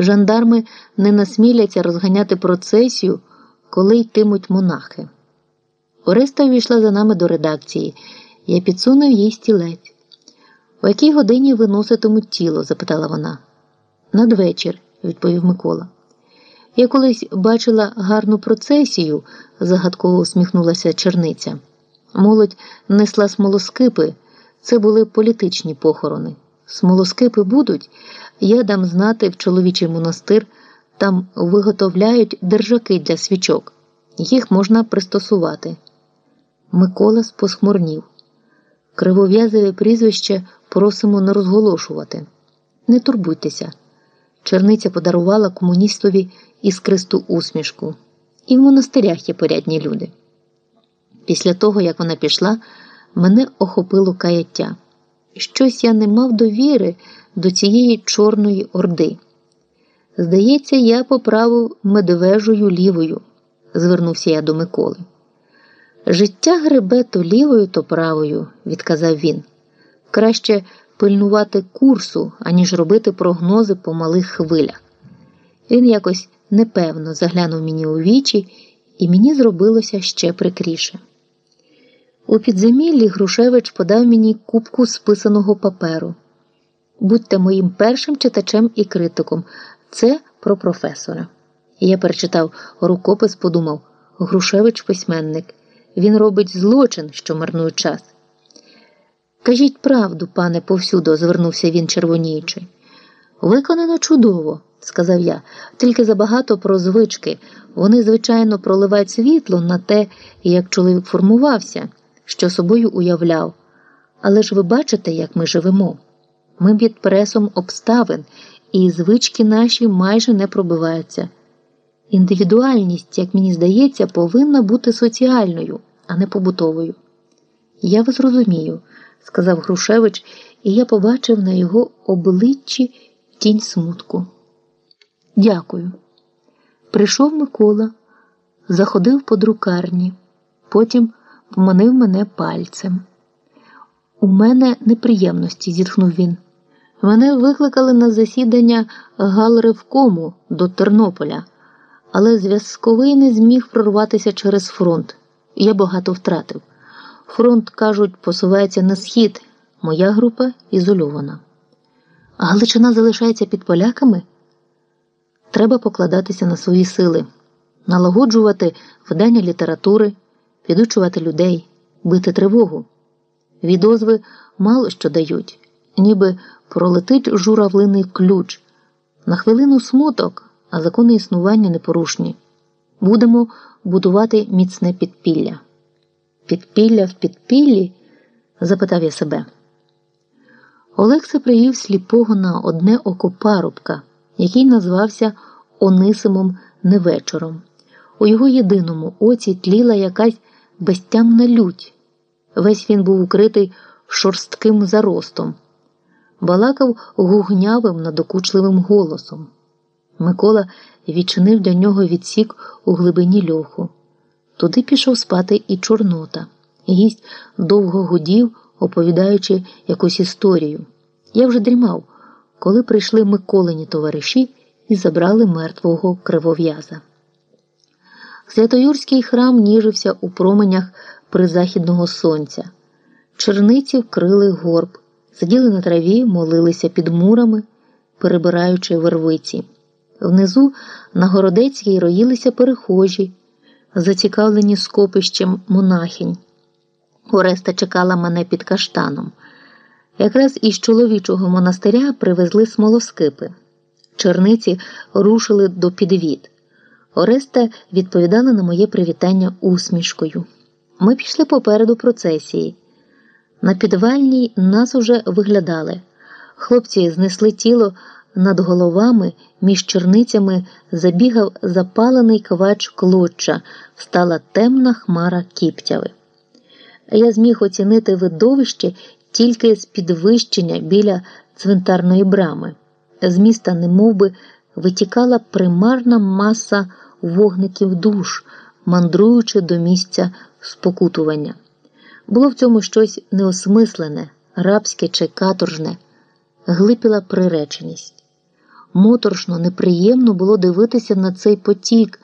Жандарми не насміляться розганяти процесію, коли йтимуть монахи. Ореста увійшла за нами до редакції. Я підсунув їй стілець. У якій годині виноситимуть тіло? запитала вона. Надвечір, відповів Микола. Я колись бачила гарну процесію, загадково усміхнулася черниця. Молодь несла смолоскипи, це були політичні похорони. Смолоскипи будуть, я дам знати в чоловічий монастир, там виготовляють держаки для свічок, їх можна пристосувати. Микола спосхмурнів. Кривов'язеве прізвище просимо не розголошувати. Не турбуйтеся. Черниця подарувала комуністові іскристу усмішку. І в монастирях є порядні люди. Після того, як вона пішла, мене охопило каяття. Щось я не мав довіри до цієї Чорної Орди. Здається, я поправив медвежою лівою, звернувся я до Миколи. Життя гребе то лівою, то правою, відказав він. Краще пильнувати курсу, аніж робити прогнози по малих хвилях. Він якось непевно заглянув мені у вічі, і мені зробилося ще прикріше. У підземіллі Грушевич подав мені кубку списаного паперу. Будьте моїм першим читачем і критиком. Це про професора. Я перечитав рукопис, подумав Грушевич письменник. Він робить злочин, що марнує час. Кажіть правду, пане повсюдо, звернувся він червоніючи. Виконано чудово, сказав я, тільки забагато про звички. Вони, звичайно, проливають світло на те, як чоловік формувався, що собою уявляв. Але ж ви бачите, як ми живемо. Ми під пресом обставин, і звички наші майже не пробиваються. Індивідуальність, як мені здається, повинна бути соціальною, а не побутовою. Я вас розумію, сказав Грушевич, і я побачив на його обличчі тінь смутку. Дякую. Прийшов Микола, заходив по друкарні, потім поманив мене пальцем. У мене неприємності, зітхнув він. Мене викликали на засідання Галревкому до Тернополя, але зв'язковий не зміг прорватися через фронт. Я багато втратив. Фронт, кажуть, посувається на схід. Моя група ізольована. А Галичина залишається під поляками? Треба покладатися на свої сили, налагоджувати видання літератури, підучувати людей, бити тривогу. Відозви мало що дають, ніби пролетить журавлиний ключ. На хвилину смуток, а закони існування непорушні. Будемо будувати міцне підпілля. Підпілля в підпіллі? запитав я себе. Олекса привів сліпого на одне око парубка, який назвався Онисимом Невечором. У його єдиному оці тліла якась безтямна лють. Весь він був укритий шорстким заростом, балакав гугнявим надокучливим голосом. Микола відчинив для нього відсік у глибині льоху. Туди пішов спати і Чорнота. Гість довго гудів, оповідаючи якусь історію. Я вже дрімав, коли прийшли Миколині товариші і забрали мертвого кривов'яза. Святоюрський храм ніжився у променях призахідного сонця. Черниці вкрили горб, сиділи на траві, молилися під мурами, перебираючи вервиці. Внизу на Городецькій роїлися перехожі, зацікавлені скопищем монахінь. Ореста чекала мене під каштаном. Якраз із чоловічого монастиря привезли смолоскипи. Черниці рушили до підвід. Ореста відповідала на моє привітання усмішкою. Ми пішли попереду процесії. На підвальній нас уже виглядали. Хлопці знесли тіло над головами, між черницями забігав запалений квач клоча, стала темна хмара кіптяви. Я зміг оцінити видовище тільки з підвищення біля цвинтарної брами. З міста, немовби, витікала примарна маса вогників душ, мандруючи до місця спокутування. Було в цьому щось неосмислене, рабське чи каторжне, глипіла приреченість. Моторшно, неприємно було дивитися на цей потік.